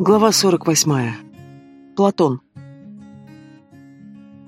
Глава 48. Платон.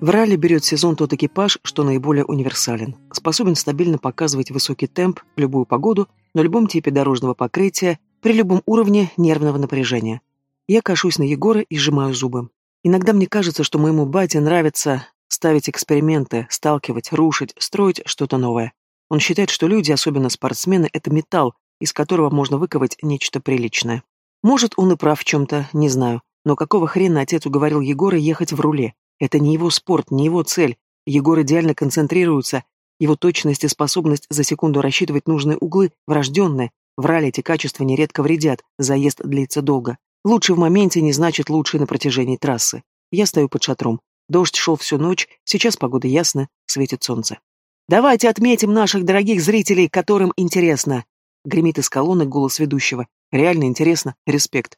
В ралли берет сезон тот экипаж, что наиболее универсален. Способен стабильно показывать высокий темп в любую погоду, на любом типе дорожного покрытия, при любом уровне нервного напряжения. Я кашусь на Егора и сжимаю зубы. Иногда мне кажется, что моему бате нравится ставить эксперименты, сталкивать, рушить, строить что-то новое. Он считает, что люди, особенно спортсмены, это металл, из которого можно выковать нечто приличное. Может, он и прав в чем-то, не знаю. Но какого хрена отец уговорил Егора ехать в руле? Это не его спорт, не его цель. Егор идеально концентрируется. Его точность и способность за секунду рассчитывать нужные углы врожденные. В ралли эти качества нередко вредят, заезд длится долго. Лучше в моменте не значит лучше на протяжении трассы. Я стою под шатром. Дождь шел всю ночь, сейчас погода ясна, светит солнце. «Давайте отметим наших дорогих зрителей, которым интересно!» Гремит из колонны голос ведущего. Реально интересно, респект.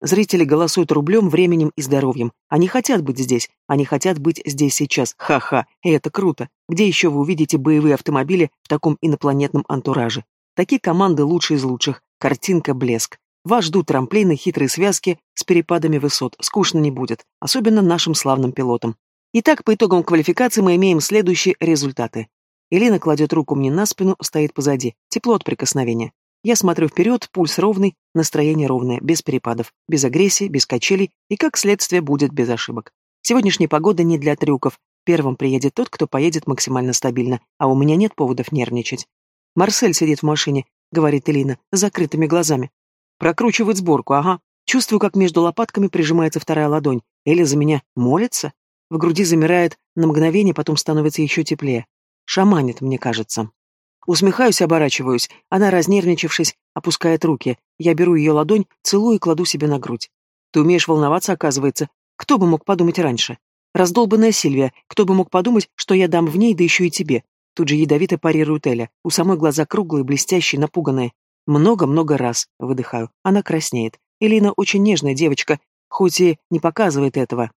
Зрители голосуют рублем, временем и здоровьем. Они хотят быть здесь. Они хотят быть здесь сейчас. Ха-ха. И это круто. Где еще вы увидите боевые автомобили в таком инопланетном антураже? Такие команды лучшие из лучших. Картинка, блеск. Вас ждут трамплины, хитрые связки с перепадами высот. Скучно не будет. Особенно нашим славным пилотам. Итак, по итогам квалификации мы имеем следующие результаты. Элина кладет руку мне на спину, стоит позади. Тепло от прикосновения. Я смотрю вперед, пульс ровный, настроение ровное, без перепадов, без агрессии, без качелей и, как следствие, будет без ошибок. Сегодняшняя погода не для трюков. Первым приедет тот, кто поедет максимально стабильно, а у меня нет поводов нервничать. Марсель сидит в машине, говорит Элина, с закрытыми глазами. Прокручивает сборку, ага. Чувствую, как между лопатками прижимается вторая ладонь. Эля за меня молится? В груди замирает на мгновение, потом становится еще теплее. Шаманит, мне кажется. Усмехаюсь оборачиваюсь. Она, разнервничавшись, опускает руки. Я беру ее ладонь, целую и кладу себе на грудь. Ты умеешь волноваться, оказывается. Кто бы мог подумать раньше? Раздолбанная Сильвия. Кто бы мог подумать, что я дам в ней, да еще и тебе? Тут же ядовито парирует Эля. У самой глаза круглые, блестящие, напуганные. Много-много раз, выдыхаю. Она краснеет. Элина очень нежная девочка, хоть и не показывает этого.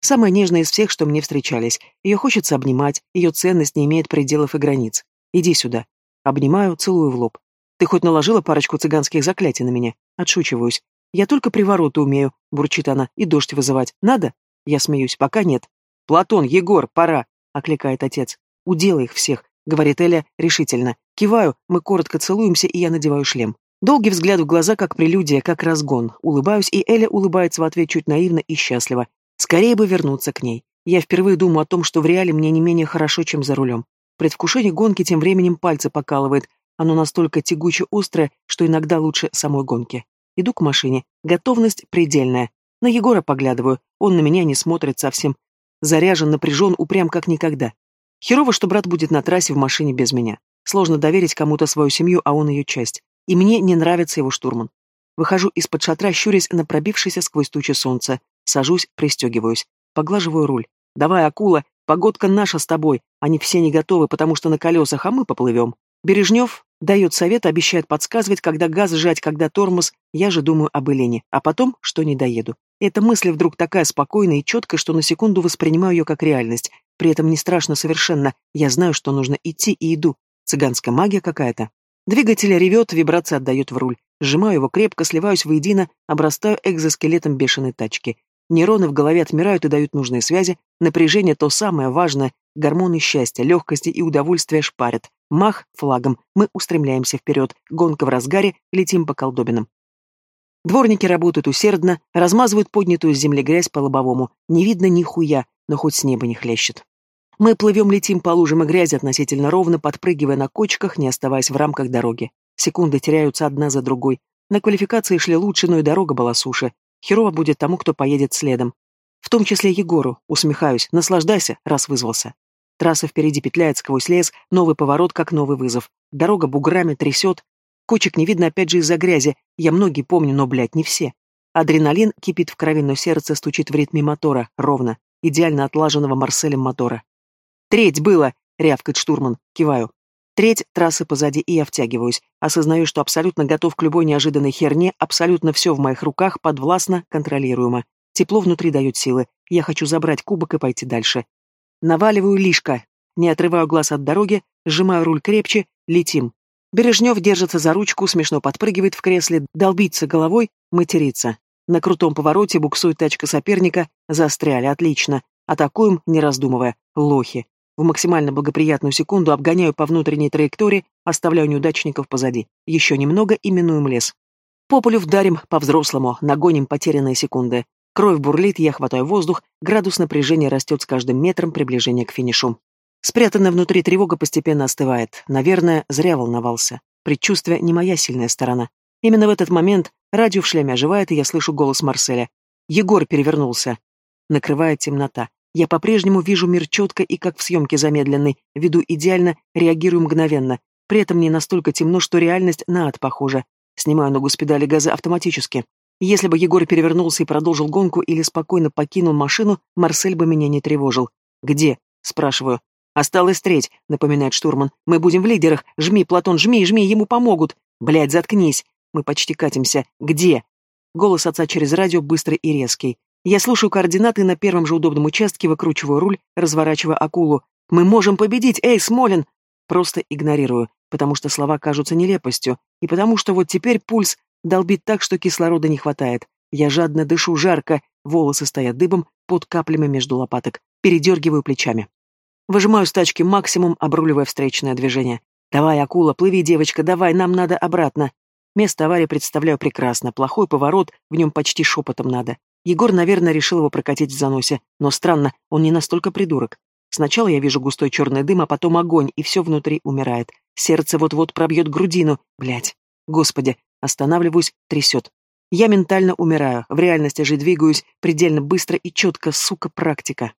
Самая нежная из всех, что мне встречались. Ее хочется обнимать, ее ценность не имеет пределов и границ. Иди сюда. Обнимаю, целую в лоб. Ты хоть наложила парочку цыганских заклятий на меня? Отшучиваюсь. Я только привороты умею, бурчит она, и дождь вызывать. Надо? Я смеюсь, пока нет. Платон, Егор, пора, окликает отец. Уделай их всех, говорит Эля решительно. Киваю, мы коротко целуемся, и я надеваю шлем. Долгий взгляд в глаза, как прелюдия, как разгон. Улыбаюсь, и Эля улыбается в ответ чуть наивно и счастливо. Скорее бы вернуться к ней. Я впервые думаю о том, что в реале мне не менее хорошо, чем за рулем. Предвкушение гонки тем временем пальцы покалывает. Оно настолько тягуче острое, что иногда лучше самой гонки. Иду к машине. Готовность предельная. На Егора поглядываю. Он на меня не смотрит совсем. Заряжен, напряжен, упрям как никогда. Херово, что брат будет на трассе в машине без меня. Сложно доверить кому-то свою семью, а он ее часть. И мне не нравится его штурман. Выхожу из-под шатра, щурясь на пробившееся сквозь тучи солнца. Сажусь, пристегиваюсь. Поглаживаю руль. «Давай, акула, Погодка наша с тобой. Они все не готовы, потому что на колесах, а мы поплывем. Бережнев дает совет, обещает подсказывать, когда газ сжать, когда тормоз. Я же думаю об Элене. А потом, что не доеду. Эта мысль вдруг такая спокойная и четкая, что на секунду воспринимаю ее как реальность. При этом не страшно совершенно. Я знаю, что нужно идти, и иду. Цыганская магия какая-то. Двигатель ревет, вибрация отдает в руль. Сжимаю его крепко, сливаюсь воедино, обрастаю экзоскелетом бешеной тачки. Нейроны в голове отмирают и дают нужные связи, напряжение то самое важное, гормоны счастья, легкости и удовольствия шпарят. Мах флагом, мы устремляемся вперед, гонка в разгаре, летим по колдобинам. Дворники работают усердно, размазывают поднятую с земли грязь по лобовому. Не видно ни хуя, но хоть с неба не хлещет. Мы плывем-летим по лужам и грязи относительно ровно, подпрыгивая на кочках, не оставаясь в рамках дороги. Секунды теряются одна за другой. На квалификации шли лучше, но и дорога была суше. Херово будет тому, кто поедет следом. В том числе Егору, усмехаюсь, наслаждайся, раз вызвался. Трасса впереди петляет сквозь лес, новый поворот, как новый вызов. Дорога буграми трясет. Кочек не видно опять же из-за грязи. Я многие помню, но, блядь, не все. Адреналин кипит в крови, но сердце стучит в ритме мотора, ровно, идеально отлаженного Марселем мотора. «Треть было!» — рявкает штурман. Киваю. Треть трассы позади, и я втягиваюсь. Осознаю, что абсолютно готов к любой неожиданной херне, абсолютно все в моих руках, подвластно, контролируемо. Тепло внутри дает силы. Я хочу забрать кубок и пойти дальше. Наваливаю лишка. Не отрываю глаз от дороги, сжимаю руль крепче, летим. Бережнев держится за ручку, смешно подпрыгивает в кресле, долбится головой, матерится. На крутом повороте буксует тачка соперника, застряли, отлично. Атакуем, не раздумывая. Лохи. В максимально благоприятную секунду обгоняю по внутренней траектории, оставляю неудачников позади. Еще немного и минуем лес. По полю вдарим по-взрослому, нагоним потерянные секунды. Кровь бурлит, я хватаю воздух, градус напряжения растет с каждым метром приближения к финишу. Спрятанная внутри тревога постепенно остывает. Наверное, зря волновался. Предчувствие не моя сильная сторона. Именно в этот момент радио в шлеме оживает, и я слышу голос Марселя. Егор перевернулся. Накрывает темнота. Я по-прежнему вижу мир четко и как в съемке замедленной, веду идеально, реагирую мгновенно. При этом не настолько темно, что реальность на ад похожа. Снимаю ногу с педали газа автоматически. Если бы Егор перевернулся и продолжил гонку или спокойно покинул машину, Марсель бы меня не тревожил. «Где?» — спрашиваю. «Осталось треть», — напоминает штурман. «Мы будем в лидерах. Жми, Платон, жми, жми, ему помогут». «Блядь, заткнись». Мы почти катимся. «Где?» Голос отца через радио быстрый и резкий. Я слушаю координаты на первом же удобном участке, выкручиваю руль, разворачивая акулу. «Мы можем победить! Эй, Смолин!» Просто игнорирую, потому что слова кажутся нелепостью, и потому что вот теперь пульс долбит так, что кислорода не хватает. Я жадно дышу жарко, волосы стоят дыбом под каплями между лопаток. Передергиваю плечами. Выжимаю с тачки максимум, обруливая встречное движение. «Давай, акула, плыви, девочка, давай, нам надо обратно». Место аварии представляю прекрасно. Плохой поворот, в нем почти шепотом надо. Егор, наверное, решил его прокатить в заносе. Но странно, он не настолько придурок. Сначала я вижу густой черный дым, а потом огонь, и все внутри умирает. Сердце вот-вот пробьет грудину. Блять. Господи, останавливаюсь, трясет. Я ментально умираю, в реальности же двигаюсь предельно быстро и четко, сука, практика.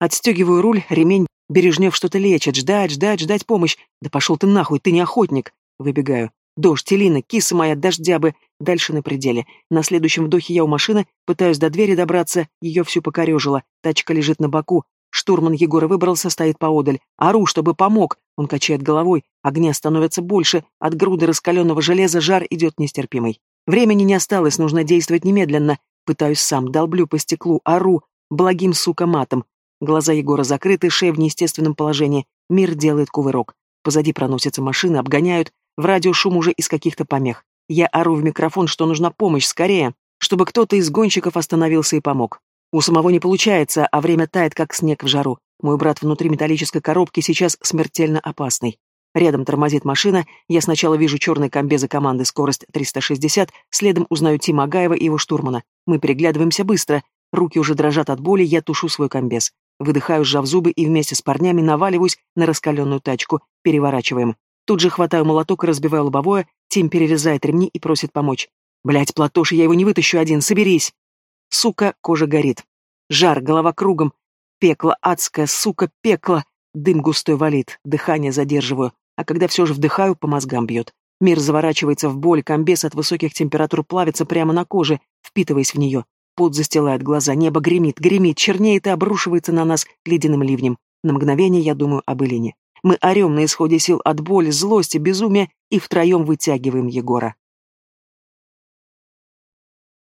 Отстегиваю руль, ремень Бережнев что-то лечит, ждать, ждать, ждать помощь. Да пошел ты нахуй, ты не охотник. Выбегаю. Дождь, Элина, киса моя, дождя бы. Дальше на пределе. На следующем вдохе я у машины, пытаюсь до двери добраться, ее всю покорежило. Тачка лежит на боку. Штурман Егора выбрался, стоит поодаль. Ору, чтобы помог. Он качает головой. Огня становится больше. От груды раскаленного железа жар идет нестерпимый. Времени не осталось, нужно действовать немедленно. Пытаюсь сам, долблю по стеклу, ору. Благим, сука, матом. Глаза Егора закрыты, шея в неестественном положении. Мир делает кувырок. Позади проносятся машины, обгоняют. В радио шум уже из каких-то помех. Я ору в микрофон, что нужна помощь, скорее. Чтобы кто-то из гонщиков остановился и помог. У самого не получается, а время тает, как снег в жару. Мой брат внутри металлической коробки сейчас смертельно опасный. Рядом тормозит машина, я сначала вижу черный комбезы команды скорость 360, следом узнаю Тима Агаева и его штурмана. Мы переглядываемся быстро, руки уже дрожат от боли, я тушу свой комбез. Выдыхаю, сжав зубы, и вместе с парнями наваливаюсь на раскаленную тачку, переворачиваем. Тут же хватаю молоток и разбиваю лобовое, Тим перерезает ремни и просит помочь. Блять, Платоша, я его не вытащу один, соберись. Сука, кожа горит. Жар, голова кругом. Пекло, адское, сука, пекло. Дым густой валит, дыхание задерживаю. А когда все же вдыхаю, по мозгам бьет. Мир заворачивается в боль, комбез от высоких температур плавится прямо на коже, впитываясь в нее. Пот застилает глаза, небо гремит, гремит, чернеет и обрушивается на нас ледяным ливнем. На мгновение я думаю об Элине. Мы орем на исходе сил от боли, злости, безумия и втроем вытягиваем Егора.